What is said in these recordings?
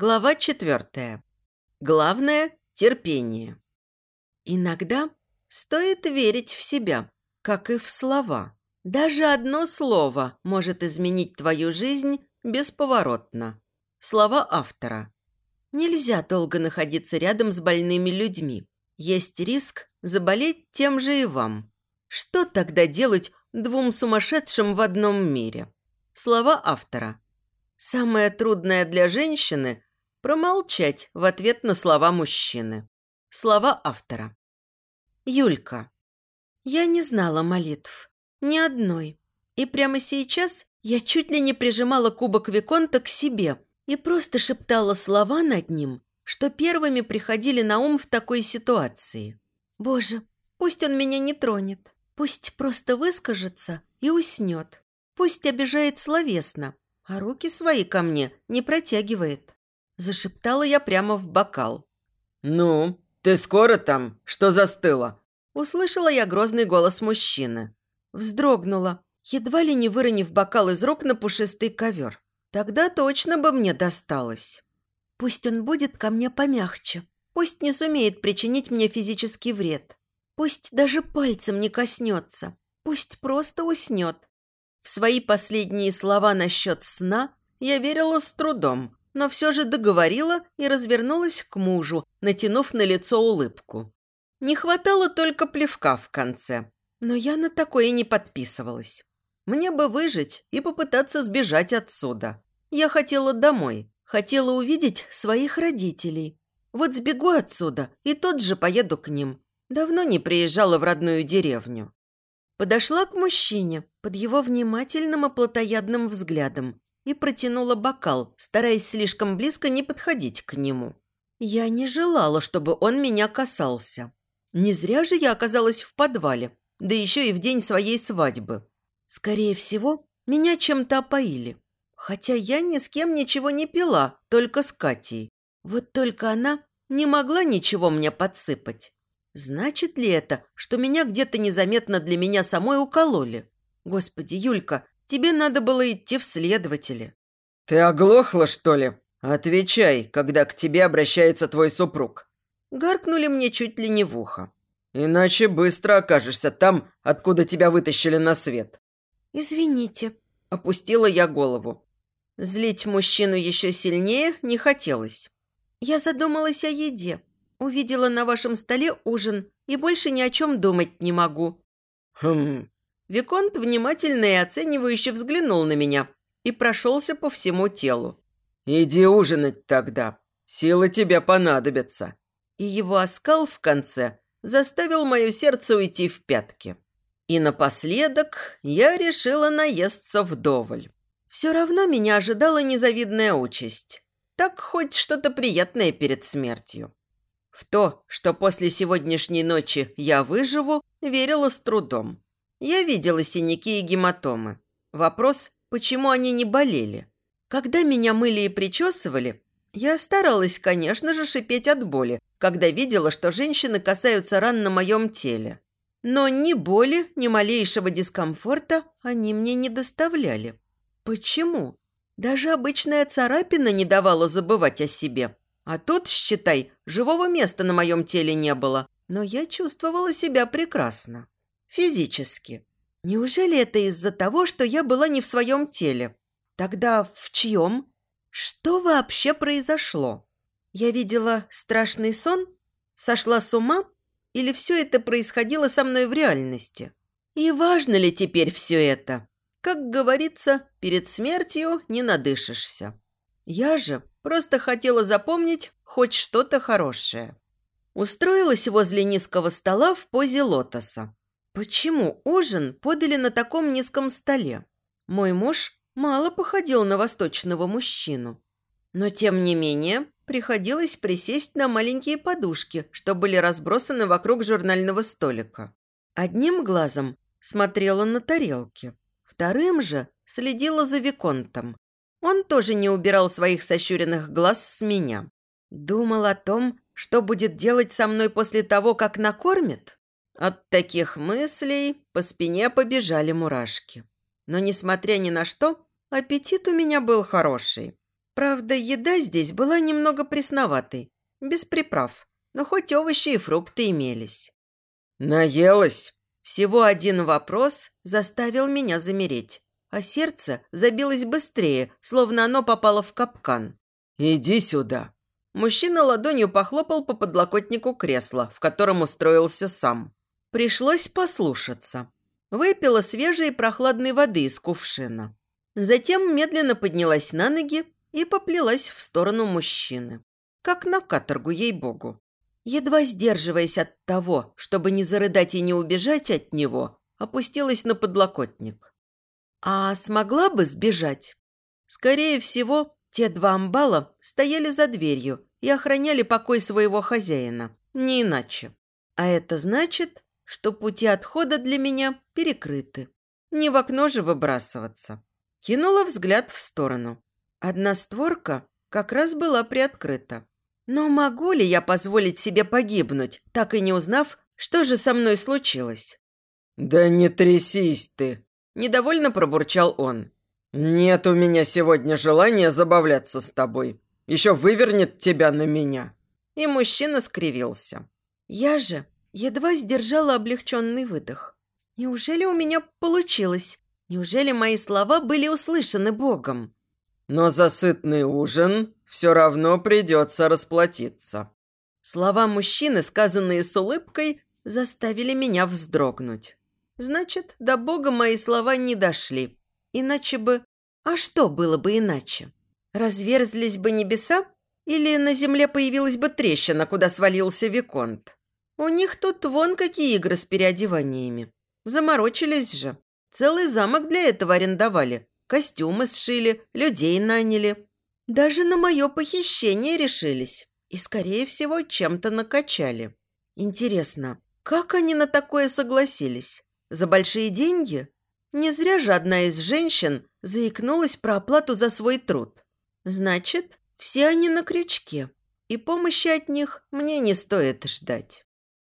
Глава четвертая. Главное – терпение. Иногда стоит верить в себя, как и в слова. Даже одно слово может изменить твою жизнь бесповоротно. Слова автора. Нельзя долго находиться рядом с больными людьми. Есть риск заболеть тем же и вам. Что тогда делать двум сумасшедшим в одном мире? Слова автора. Самое трудное для женщины – промолчать в ответ на слова мужчины. Слова автора. Юлька. Я не знала молитв. Ни одной. И прямо сейчас я чуть ли не прижимала кубок Виконта к себе и просто шептала слова над ним, что первыми приходили на ум в такой ситуации. Боже, пусть он меня не тронет. Пусть просто выскажется и уснет. Пусть обижает словесно, а руки свои ко мне не протягивает. Зашептала я прямо в бокал. «Ну, ты скоро там? Что застыло?» Услышала я грозный голос мужчины. Вздрогнула, едва ли не выронив бокал из рук на пушистый ковер. Тогда точно бы мне досталось. Пусть он будет ко мне помягче. Пусть не сумеет причинить мне физический вред. Пусть даже пальцем не коснется. Пусть просто уснет. В свои последние слова насчет сна я верила с трудом, но все же договорила и развернулась к мужу, натянув на лицо улыбку. Не хватало только плевка в конце, но я на такое не подписывалась. Мне бы выжить и попытаться сбежать отсюда. Я хотела домой, хотела увидеть своих родителей. Вот сбегу отсюда и тот же поеду к ним. Давно не приезжала в родную деревню. Подошла к мужчине под его внимательным и плотоядным взглядом и протянула бокал, стараясь слишком близко не подходить к нему. Я не желала, чтобы он меня касался. Не зря же я оказалась в подвале, да еще и в день своей свадьбы. Скорее всего, меня чем-то опоили. Хотя я ни с кем ничего не пила, только с Катей. Вот только она не могла ничего мне подсыпать. Значит ли это, что меня где-то незаметно для меня самой укололи? Господи, Юлька, тебе надо было идти в следователи. Ты оглохла, что ли? Отвечай, когда к тебе обращается твой супруг. Гаркнули мне чуть ли не в ухо. Иначе быстро окажешься там, откуда тебя вытащили на свет. Извините, опустила я голову. Злить мужчину еще сильнее не хотелось. Я задумалась о еде. Увидела на вашем столе ужин и больше ни о чем думать не могу». «Хм...» Виконт внимательно и оценивающе взглянул на меня и прошелся по всему телу. «Иди ужинать тогда. Силы тебе понадобятся». И его оскал в конце заставил мое сердце уйти в пятки. И напоследок я решила наесться вдоволь. Все равно меня ожидала незавидная участь. Так хоть что-то приятное перед смертью. В то, что после сегодняшней ночи я выживу, верила с трудом. Я видела синяки и гематомы. Вопрос, почему они не болели. Когда меня мыли и причесывали, я старалась, конечно же, шипеть от боли, когда видела, что женщины касаются ран на моем теле. Но ни боли, ни малейшего дискомфорта они мне не доставляли. Почему? Даже обычная царапина не давала забывать о себе. А тут, считай, живого места на моем теле не было, но я чувствовала себя прекрасно. Физически. Неужели это из-за того, что я была не в своем теле? Тогда в чьем? Что вообще произошло? Я видела страшный сон? Сошла с ума? Или все это происходило со мной в реальности? И важно ли теперь все это? Как говорится, перед смертью не надышишься. Я же Просто хотела запомнить хоть что-то хорошее. Устроилась возле низкого стола в позе лотоса. Почему ужин подали на таком низком столе? Мой муж мало походил на восточного мужчину. Но, тем не менее, приходилось присесть на маленькие подушки, что были разбросаны вокруг журнального столика. Одним глазом смотрела на тарелки, вторым же следила за Виконтом. Он тоже не убирал своих сощуренных глаз с меня. Думал о том, что будет делать со мной после того, как накормит? От таких мыслей по спине побежали мурашки. Но, несмотря ни на что, аппетит у меня был хороший. Правда, еда здесь была немного пресноватой, без приправ, но хоть овощи и фрукты имелись. «Наелась?» Всего один вопрос заставил меня замереть, а сердце забилось быстрее, словно оно попало в капкан. «Иди сюда». Мужчина ладонью похлопал по подлокотнику кресла, в котором устроился сам. Пришлось послушаться. Выпила свежей прохладной воды из кувшина. Затем медленно поднялась на ноги и поплелась в сторону мужчины. Как на каторгу, ей-богу. Едва сдерживаясь от того, чтобы не зарыдать и не убежать от него, опустилась на подлокотник. А смогла бы сбежать? Скорее всего, те два амбала стояли за дверью и охраняли покой своего хозяина, не иначе. А это значит, что пути отхода для меня перекрыты. Не в окно же выбрасываться. Кинула взгляд в сторону. Одна створка как раз была приоткрыта. Но могу ли я позволить себе погибнуть, так и не узнав, что же со мной случилось? «Да не трясись ты!» – недовольно пробурчал он. «Нет у меня сегодня желания забавляться с тобой. Еще вывернет тебя на меня». И мужчина скривился. Я же едва сдержала облегченный выдох. Неужели у меня получилось? Неужели мои слова были услышаны Богом? Но за сытный ужин все равно придется расплатиться». Слова мужчины, сказанные с улыбкой, заставили меня вздрогнуть. Значит, до Бога мои слова не дошли. Иначе бы... А что было бы иначе? Разверзлись бы небеса? Или на земле появилась бы трещина, куда свалился Виконт? У них тут вон какие игры с переодеваниями. Заморочились же. Целый замок для этого арендовали. Костюмы сшили, людей наняли. Даже на мое похищение решились. И, скорее всего, чем-то накачали. Интересно, как они на такое согласились? За большие деньги? Не зря же одна из женщин заикнулась про оплату за свой труд. Значит, все они на крючке, и помощи от них мне не стоит ждать.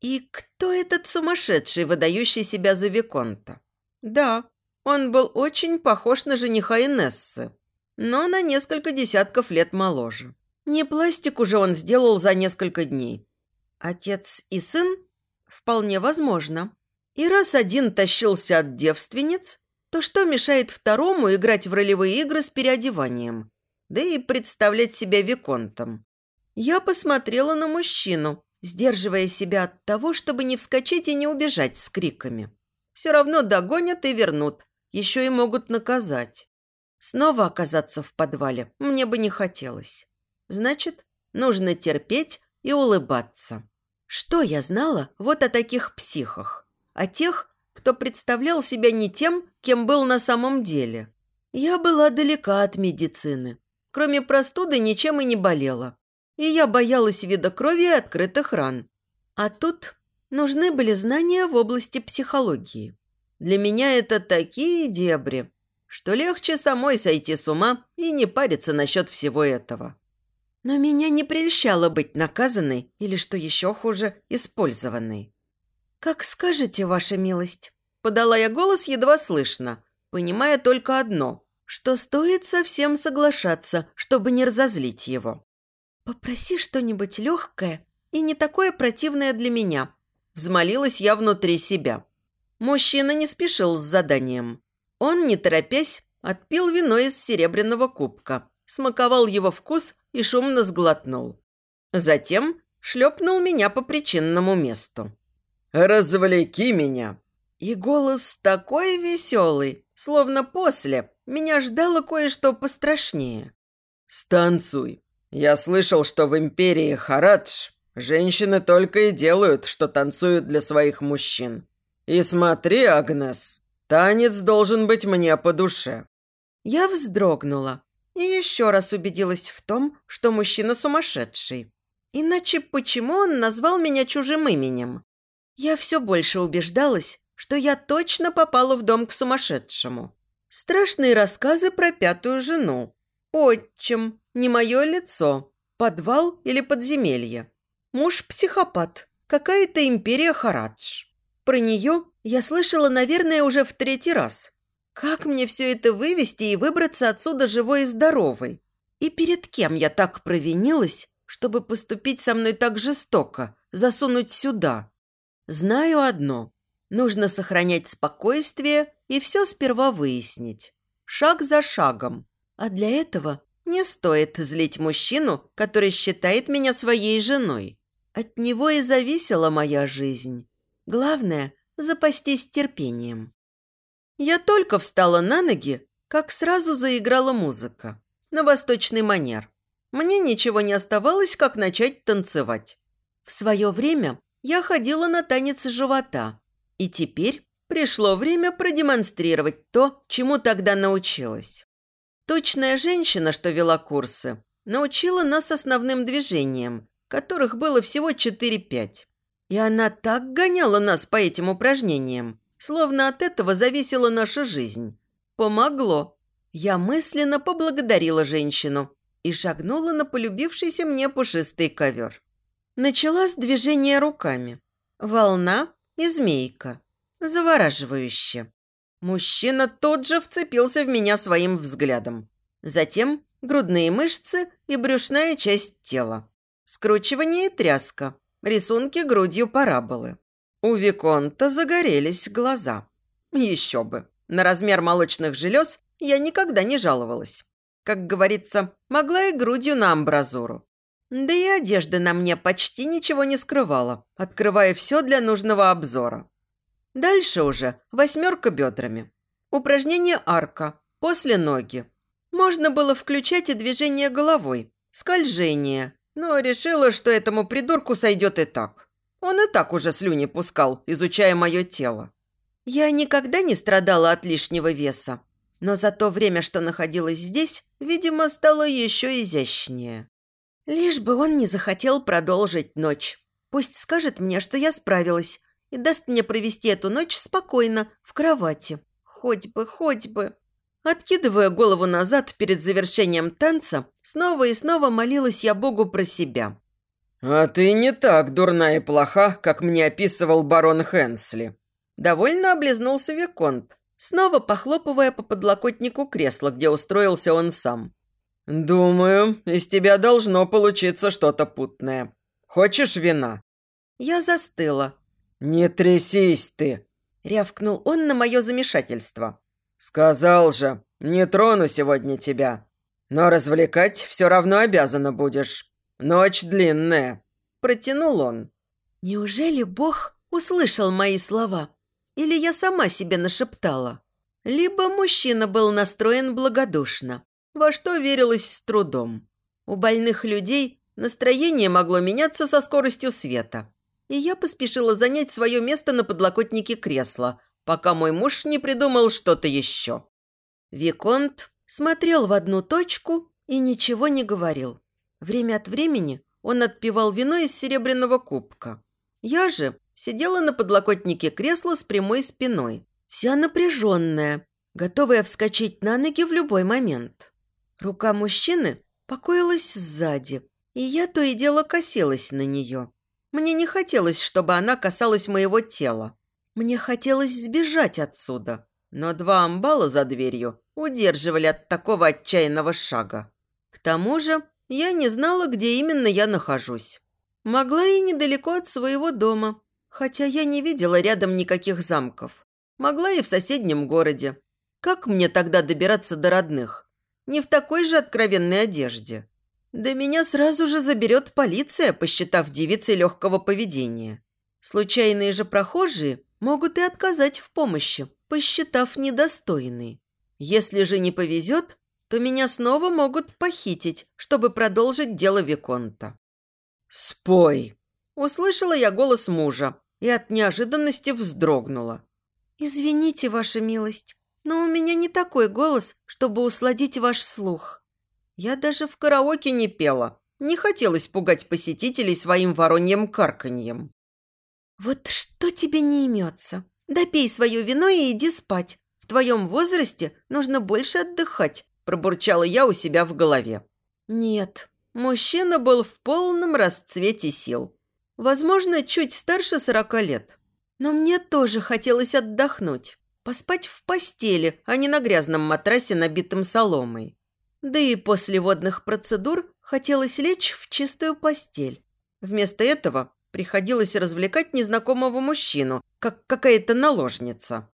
И кто этот сумасшедший, выдающий себя за Виконта? Да, он был очень похож на жениха Инессы но на несколько десятков лет моложе. Не пластик уже он сделал за несколько дней. Отец и сын? Вполне возможно. И раз один тащился от девственниц, то что мешает второму играть в ролевые игры с переодеванием? Да и представлять себя виконтом. Я посмотрела на мужчину, сдерживая себя от того, чтобы не вскочить и не убежать с криками. Все равно догонят и вернут, еще и могут наказать. Снова оказаться в подвале мне бы не хотелось. Значит, нужно терпеть и улыбаться. Что я знала вот о таких психах? О тех, кто представлял себя не тем, кем был на самом деле. Я была далека от медицины. Кроме простуды ничем и не болела. И я боялась вида крови и открытых ран. А тут нужны были знания в области психологии. Для меня это такие дебри, что легче самой сойти с ума и не париться насчет всего этого. Но меня не прельщало быть наказанной или, что еще хуже, использованной. «Как скажете, ваша милость?» Подала я голос едва слышно, понимая только одно, что стоит совсем соглашаться, чтобы не разозлить его. «Попроси что-нибудь легкое и не такое противное для меня», взмолилась я внутри себя. Мужчина не спешил с заданием. Он, не торопясь, отпил вино из серебряного кубка, смаковал его вкус и шумно сглотнул. Затем шлепнул меня по причинному месту. «Развлеки меня!» И голос такой веселый, словно после меня ждало кое-что пострашнее. «Станцуй. Я слышал, что в империи Харадж женщины только и делают, что танцуют для своих мужчин. И смотри, Агнес, Танец должен быть мне по душе». Я вздрогнула и еще раз убедилась в том, что мужчина сумасшедший. Иначе почему он назвал меня чужим именем? Я все больше убеждалась, что я точно попала в дом к сумасшедшему. Страшные рассказы про пятую жену. Отчим, не мое лицо. Подвал или подземелье. Муж-психопат. Какая-то империя Харадж. Про нее я слышала, наверное, уже в третий раз. Как мне все это вывести и выбраться отсюда живой и здоровой? И перед кем я так провинилась, чтобы поступить со мной так жестоко, засунуть сюда? Знаю одно. Нужно сохранять спокойствие и все сперва выяснить. Шаг за шагом. А для этого не стоит злить мужчину, который считает меня своей женой. От него и зависела моя жизнь. Главное – запастись терпением. Я только встала на ноги, как сразу заиграла музыка. На восточный манер. Мне ничего не оставалось, как начать танцевать. В свое время я ходила на танец живота. И теперь пришло время продемонстрировать то, чему тогда научилась. Точная женщина, что вела курсы, научила нас основным движениям, которых было всего 4-5. И она так гоняла нас по этим упражнениям, словно от этого зависела наша жизнь. Помогло. Я мысленно поблагодарила женщину и шагнула на полюбившийся мне пушистый ковер. Начала с движения руками. Волна и змейка. Завораживающе. Мужчина тут же вцепился в меня своим взглядом. Затем грудные мышцы и брюшная часть тела. Скручивание и тряска. Рисунки грудью параболы. У Виконта загорелись глаза. Еще бы. На размер молочных желез я никогда не жаловалась. Как говорится, могла и грудью на амбразуру. Да и одежда на мне почти ничего не скрывала, открывая все для нужного обзора. Дальше уже восьмерка бедрами. Упражнение арка, после ноги. Можно было включать и движение головой, скольжение, но решила, что этому придурку сойдет и так. Он и так уже слюни пускал, изучая мое тело. Я никогда не страдала от лишнего веса, но за то время, что находилась здесь, видимо, стало еще изящнее. Лишь бы он не захотел продолжить ночь. Пусть скажет мне, что я справилась, и даст мне провести эту ночь спокойно, в кровати. Хоть бы, хоть бы. Откидывая голову назад перед завершением танца, снова и снова молилась я Богу про себя. «А ты не так дурна и плоха, как мне описывал барон Хенсли». Довольно облизнулся Виконт, снова похлопывая по подлокотнику кресла, где устроился он сам. «Думаю, из тебя должно получиться что-то путное. Хочешь вина?» Я застыла. «Не трясись ты!» – рявкнул он на мое замешательство. «Сказал же, не трону сегодня тебя. Но развлекать все равно обязана будешь. Ночь длинная», – протянул он. «Неужели Бог услышал мои слова? Или я сама себе нашептала? Либо мужчина был настроен благодушно, во что верилось с трудом. У больных людей настроение могло меняться со скоростью света. И я поспешила занять свое место на подлокотнике кресла – пока мой муж не придумал что-то еще. Виконт смотрел в одну точку и ничего не говорил. Время от времени он отпивал вино из серебряного кубка. Я же сидела на подлокотнике кресла с прямой спиной, вся напряженная, готовая вскочить на ноги в любой момент. Рука мужчины покоилась сзади, и я то и дело косилась на нее. Мне не хотелось, чтобы она касалась моего тела. Мне хотелось сбежать отсюда, но два амбала за дверью удерживали от такого отчаянного шага. К тому же я не знала, где именно я нахожусь. Могла и недалеко от своего дома, хотя я не видела рядом никаких замков. Могла и в соседнем городе. Как мне тогда добираться до родных? Не в такой же откровенной одежде. Да меня сразу же заберет полиция, посчитав девицей легкого поведения. Случайные же прохожие могут и отказать в помощи, посчитав недостойной. Если же не повезет, то меня снова могут похитить, чтобы продолжить дело Виконта. «Спой!» Услышала я голос мужа и от неожиданности вздрогнула. «Извините, ваша милость, но у меня не такой голос, чтобы усладить ваш слух. Я даже в караоке не пела. Не хотелось пугать посетителей своим вороньим карканьем. «Вот что тебе не имется? Допей свое вино и иди спать. В твоем возрасте нужно больше отдыхать», – пробурчала я у себя в голове. Нет, мужчина был в полном расцвете сил. Возможно, чуть старше сорока лет. Но мне тоже хотелось отдохнуть. Поспать в постели, а не на грязном матрасе, набитом соломой. Да и после водных процедур хотелось лечь в чистую постель. Вместо этого приходилось развлекать незнакомого мужчину, как какая-то наложница.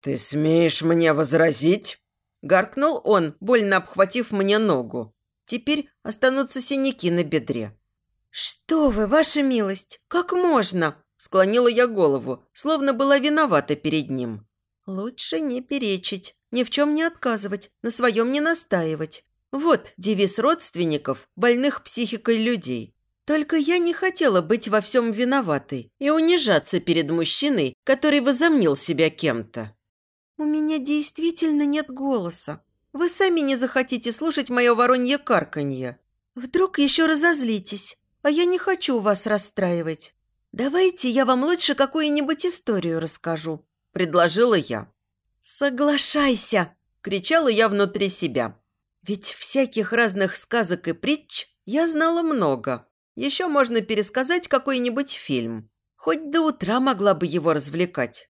«Ты смеешь мне возразить?» Гаркнул он, больно обхватив мне ногу. Теперь останутся синяки на бедре. «Что вы, ваша милость, как можно?» Склонила я голову, словно была виновата перед ним. «Лучше не перечить, ни в чем не отказывать, на своем не настаивать. Вот девиз родственников, больных психикой людей. Только я не хотела быть во всем виноватой и унижаться перед мужчиной, который возомнил себя кем-то. «У меня действительно нет голоса. Вы сами не захотите слушать мое воронье карканье. Вдруг еще разозлитесь, а я не хочу вас расстраивать. Давайте я вам лучше какую-нибудь историю расскажу», – предложила я. «Соглашайся!» – кричала я внутри себя. Ведь всяких разных сказок и притч я знала много. Еще можно пересказать какой-нибудь фильм. Хоть до утра могла бы его развлекать.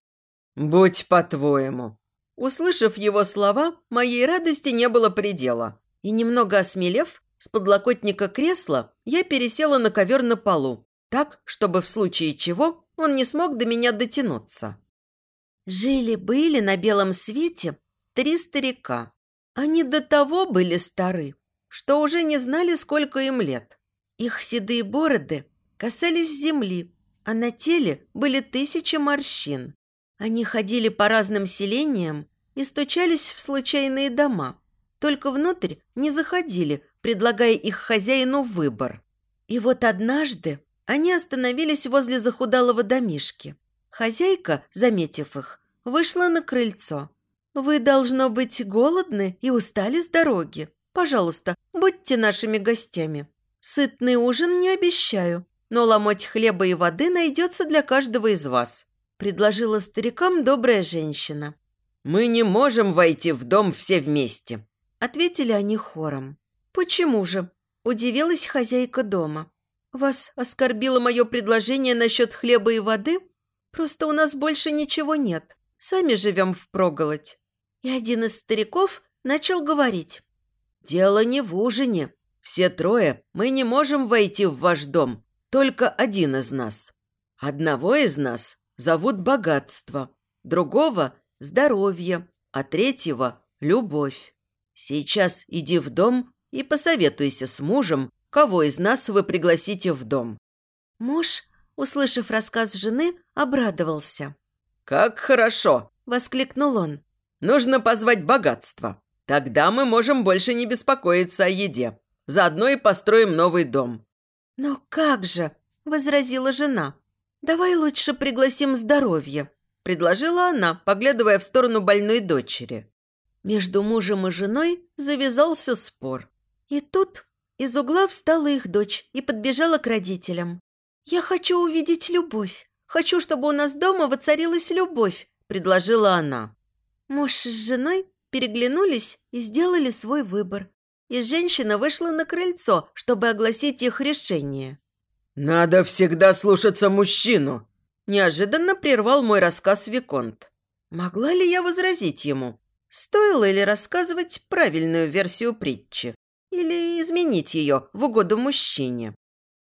«Будь по-твоему». Услышав его слова, моей радости не было предела. И немного осмелев, с подлокотника кресла я пересела на ковер на полу, так, чтобы в случае чего он не смог до меня дотянуться. Жили-были на белом свете три старика. Они до того были стары, что уже не знали, сколько им лет. Их седые бороды касались земли, а на теле были тысячи морщин. Они ходили по разным селениям и стучались в случайные дома. Только внутрь не заходили, предлагая их хозяину выбор. И вот однажды они остановились возле захудалого домишки. Хозяйка, заметив их, вышла на крыльцо. «Вы, должно быть, голодны и устали с дороги. Пожалуйста, будьте нашими гостями. Сытный ужин не обещаю, но ломоть хлеба и воды найдется для каждого из вас предложила старикам добрая женщина. «Мы не можем войти в дом все вместе», – ответили они хором. «Почему же?» – удивилась хозяйка дома. «Вас оскорбило мое предложение насчет хлеба и воды? Просто у нас больше ничего нет. Сами живем впроголодь». И один из стариков начал говорить. «Дело не в ужине. Все трое мы не можем войти в ваш дом, только один из нас. Одного из нас зовут богатство, другого – здоровье, а третьего – любовь. Сейчас иди в дом и посоветуйся с мужем, кого из нас вы пригласите в дом». Муж, услышав рассказ жены, обрадовался. «Как хорошо!» – воскликнул он. «Нужно позвать богатство. Тогда мы можем больше не беспокоиться о еде. Заодно и построим новый дом». «Но как же?» – возразила жена. «Давай лучше пригласим здоровье», – предложила она, поглядывая в сторону больной дочери. Между мужем и женой завязался спор. И тут из угла встала их дочь и подбежала к родителям. «Я хочу увидеть любовь. Хочу, чтобы у нас дома воцарилась любовь», – предложила она. Муж с женой переглянулись и сделали свой выбор. И женщина вышла на крыльцо, чтобы огласить их решение. «Надо всегда слушаться мужчину!» Неожиданно прервал мой рассказ Виконт. Могла ли я возразить ему? Стоило ли рассказывать правильную версию притчи? Или изменить ее в угоду мужчине?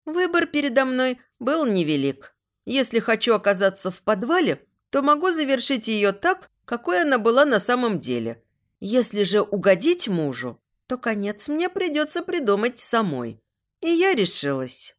Выбор передо мной был невелик. Если хочу оказаться в подвале, то могу завершить ее так, какой она была на самом деле. Если же угодить мужу, то конец мне придется придумать самой. И я решилась.